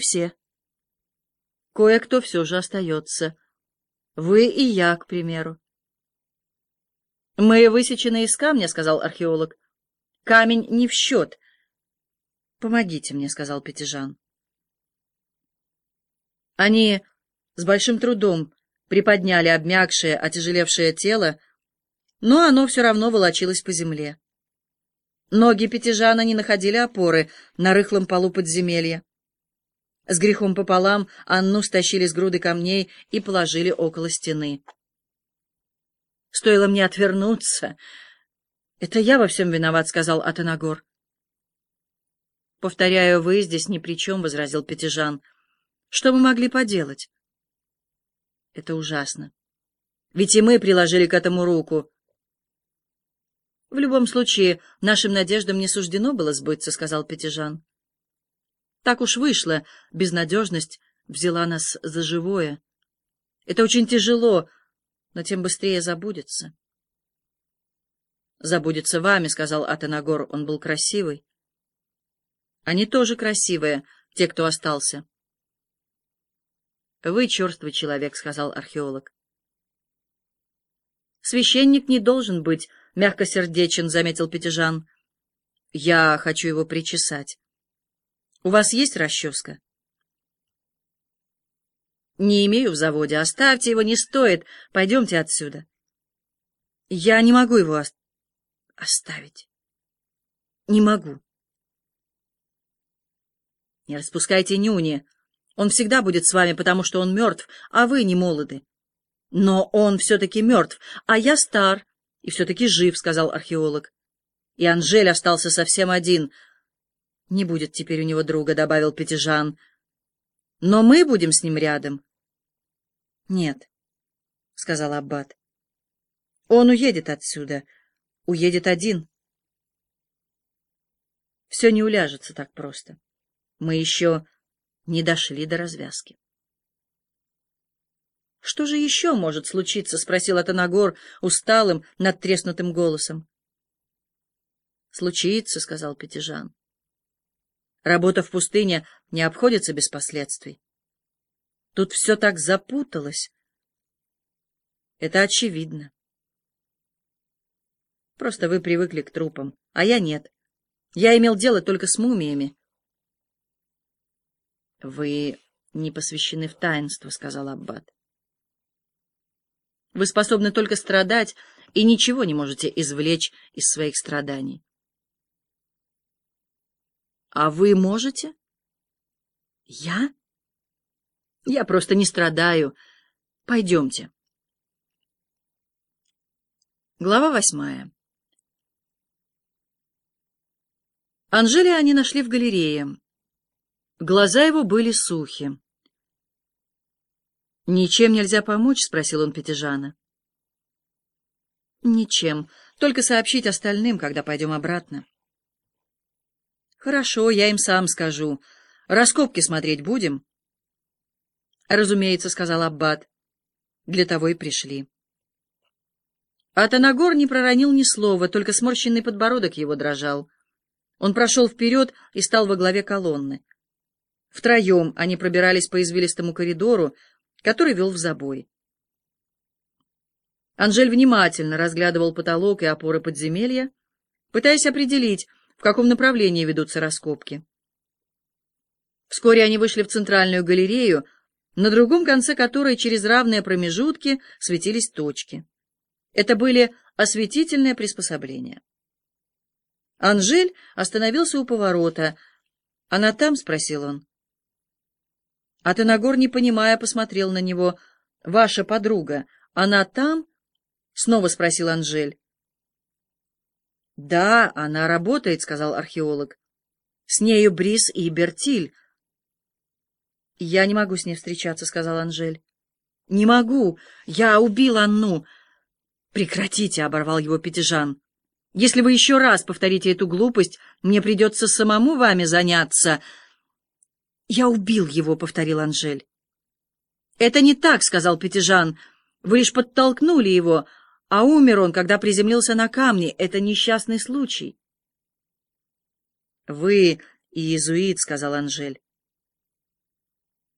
все. Кое-кто все же остается. Вы и я, к примеру. «Мы высечены из камня», — сказал археолог. «Камень не в счет». «Помогите мне», — сказал Пятижан. Они с большим трудом приподняли обмякшее, отяжелевшее тело, но оно все равно волочилось по земле. Ноги Пятижана не находили опоры на рыхлом полу подземелья. С грехом пополам Анну стащили с груды камней и положили около стены. Стоило мне отвернуться. «Это я во всем виноват», — сказал Атанагор. «Повторяю, вы здесь ни при чем», — возразил Пятижан. «Что мы могли поделать?» «Это ужасно. Ведь и мы приложили к этому руку». «В любом случае, нашим надеждам не суждено было сбыться», — сказал Пятижан. «Так уж вышло, безнадежность взяла нас за живое. Это очень тяжело, но тем быстрее забудется. «Забудется вами», — сказал Атанагор, — «он был красивый». «Они тоже красивые, те, кто остался». «Вы черствый человек», — сказал археолог. «Священник не должен быть мягкосердечен», — заметил Пятижан. «Я хочу его причесать. У вас есть расческа?» Не имею в заводе. Оставьте его, не стоит. Пойдемте отсюда. Я не могу его ост... оставить. Не могу. Не распускайте нюни. Он всегда будет с вами, потому что он мертв, а вы не молоды. Но он все-таки мертв, а я стар и все-таки жив, — сказал археолог. И Анжель остался совсем один. Не будет теперь у него друга, — добавил Пятижан. Но мы будем с ним рядом. «Нет», — сказал Аббат. «Он уедет отсюда, уедет один». Все не уляжется так просто. Мы еще не дошли до развязки. «Что же еще может случиться?» — спросил Атанагор усталым, надтреснутым голосом. «Случится», — сказал Пятижан. «Работа в пустыне не обходится без последствий. Тут все так запуталось. Это очевидно. Просто вы привыкли к трупам, а я нет. Я имел дело только с мумиями. — Вы не посвящены в таинство, — сказал Аббат. — Вы способны только страдать и ничего не можете извлечь из своих страданий. — А вы можете? — Я? Я просто не страдаю. Пойдемте. Глава восьмая. Анжелия они нашли в галерее. Глаза его были сухи. «Ничем нельзя помочь?» — спросил он Пятижана. «Ничем. Только сообщить остальным, когда пойдем обратно». «Хорошо, я им сам скажу. Раскопки смотреть будем?» «Разумеется», — сказал Аббат. «Для того и пришли». Атанагор не проронил ни слова, только сморщенный подбородок его дрожал. Он прошел вперед и стал во главе колонны. Втроем они пробирались по извилистому коридору, который вел в забой. Анжель внимательно разглядывал потолок и опоры подземелья, пытаясь определить, в каком направлении ведутся раскопки. Вскоре они вышли в центральную галерею, на другом конце которой через равные промежутки светились точки. Это были осветительные приспособления. Анжель остановился у поворота. «Она там?» — спросил он. Атенагор, не понимая, посмотрел на него. «Ваша подруга, она там?» — снова спросил Анжель. «Да, она работает», — сказал археолог. «С нею Брис и Бертиль». «Я не могу с ней встречаться», — сказал Анжель. «Не могу. Я убил Анну. «Прекратите!» — оборвал его Пятижан. «Если вы еще раз повторите эту глупость, мне придется самому вами заняться». «Я убил его», — повторил Анжель. «Это не так», — сказал Пятижан. «Вы лишь подтолкнули его, а умер он, когда приземлился на камни. Это несчастный случай». «Вы иезуит», — сказал Анжель.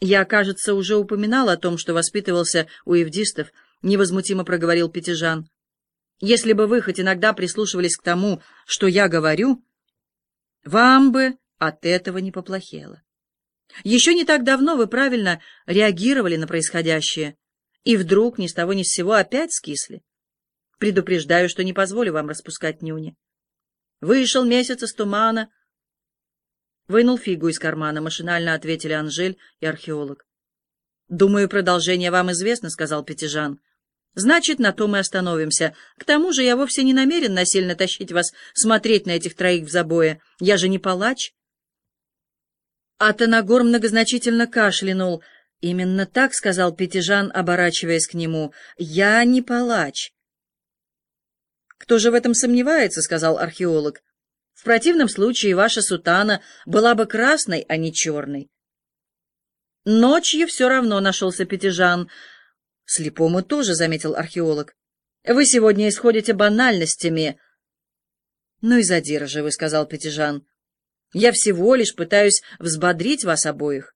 «Я, кажется, уже упоминал о том, что воспитывался у евдистов», — невозмутимо проговорил Пятижан. «Если бы вы хоть иногда прислушивались к тому, что я говорю, вам бы от этого не поплохело. Еще не так давно вы правильно реагировали на происходящее, и вдруг ни с того ни с сего опять скисли. Предупреждаю, что не позволю вам распускать нюни. Вышел месяц из тумана, Вынул фигу из кармана, машинально ответили Анжель и археолог. «Думаю, продолжение вам известно», — сказал Пятижан. «Значит, на том и остановимся. К тому же я вовсе не намерен насильно тащить вас смотреть на этих троих в забое. Я же не палач». Атанагор многозначительно кашлянул. «Именно так», — сказал Пятижан, оборачиваясь к нему. «Я не палач». «Кто же в этом сомневается?» — сказал археолог. В противном случае ваша сутана была бы красной, а не черной. Ночью все равно нашелся Пятижан. Слепому тоже, — заметил археолог. Вы сегодня исходите банальностями. Ну и задира же, — вы сказал Пятижан. Я всего лишь пытаюсь взбодрить вас обоих.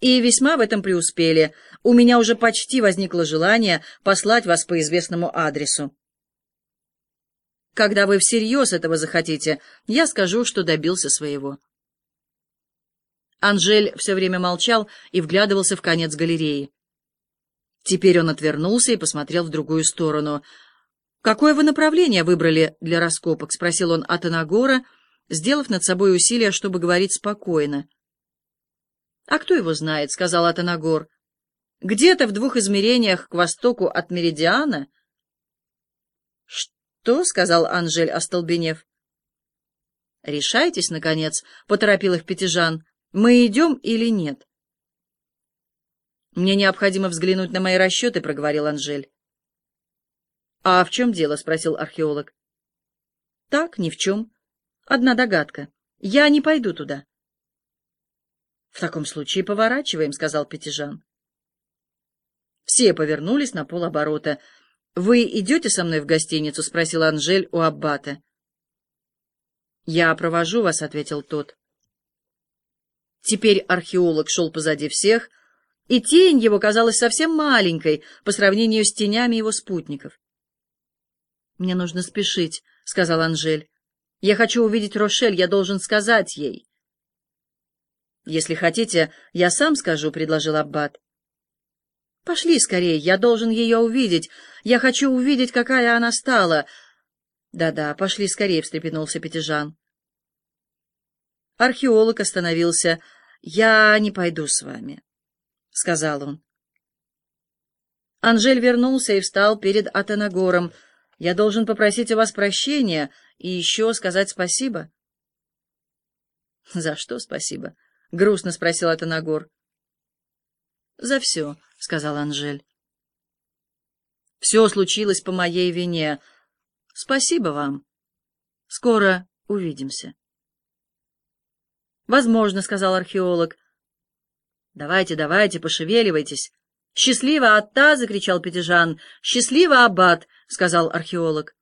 И весьма в этом преуспели. У меня уже почти возникло желание послать вас по известному адресу. Когда вы всерьез этого захотите, я скажу, что добился своего. Анжель все время молчал и вглядывался в конец галереи. Теперь он отвернулся и посмотрел в другую сторону. «Какое вы направление выбрали для раскопок?» — спросил он от Анагора, сделав над собой усилие, чтобы говорить спокойно. «А кто его знает?» — сказал Атанагор. «Где-то в двух измерениях к востоку от Меридиана...» «Что?» — сказал Анжель, остолбенев. «Решайтесь, наконец», — поторопил их Пятижан. «Мы идем или нет?» «Мне необходимо взглянуть на мои расчеты», — проговорил Анжель. «А в чем дело?» — спросил археолог. «Так, ни в чем. Одна догадка. Я не пойду туда». «В таком случае поворачиваем», — сказал Пятижан. Все повернулись на полоборота. «Вы идете со мной в гостиницу?» — спросил Анжель у Аббата. «Я провожу вас», — ответил тот. Теперь археолог шел позади всех, и тень его казалась совсем маленькой по сравнению с тенями его спутников. «Мне нужно спешить», — сказал Анжель. «Я хочу увидеть Рошель, я должен сказать ей». «Если хотите, я сам скажу», — предложил Аббат. Пошли скорее, я должен ее увидеть. Я хочу увидеть, какая она стала. Да-да, пошли скорее, встрепенулся Пятижан. Археолог остановился. Я не пойду с вами, сказал он. Анжель вернулся и встал перед Атанагором. Я должен попросить у вас прощения и еще сказать спасибо. За что спасибо? грустно спросил Атанагор. За все, — сказал Анжель. «Все случилось по моей вине. Спасибо вам. Скоро увидимся». «Возможно», — сказал археолог. «Давайте, давайте, пошевеливайтесь». «Счастливо, Атта!» — закричал Пятижан. «Счастливо, Аббат!» — сказал археолог.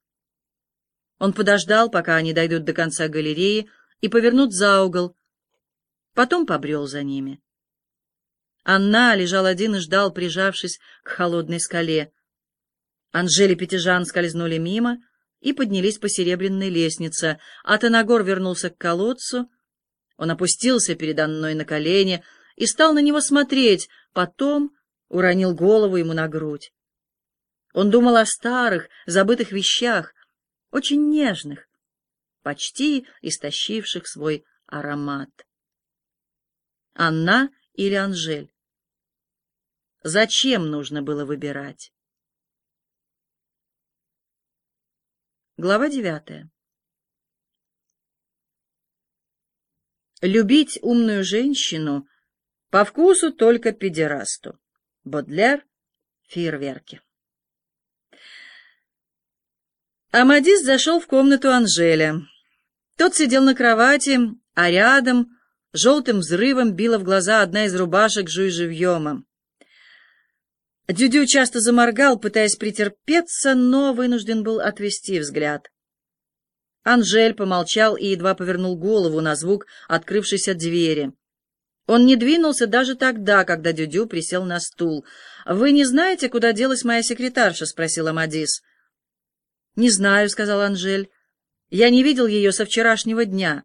Он подождал, пока они дойдут до конца галереи и повернут за угол. Потом побрел за ними. Анна лежал один и ждал, прижавшись к холодной скале. Анжели Пятижан скользнули мимо и поднялись по серебряной лестнице, а Танагор вернулся к колодцу. Он опустился передо мной на колени и стал на него смотреть, потом уронил голову ему на грудь. Он думал о старых, забытых вещах, очень нежных, почти истощивших свой аромат. Анна или Анжель. Зачем нужно было выбирать? Глава девятая. Любить умную женщину по вкусу только педерасту. Бодлер. Фейерверки. Амадис зашел в комнату Анжеля. Тот сидел на кровати, а рядом Желтым взрывом била в глаза одна из рубашек Жуй живьема. Дюдю часто заморгал, пытаясь претерпеться, но вынужден был отвести взгляд. Анжель помолчал и едва повернул голову на звук открывшейся двери. Он не двинулся даже тогда, когда Дюдю присел на стул. «Вы не знаете, куда делась моя секретарша?» — спросила Мадис. «Не знаю», — сказал Анжель. «Я не видел ее со вчерашнего дня».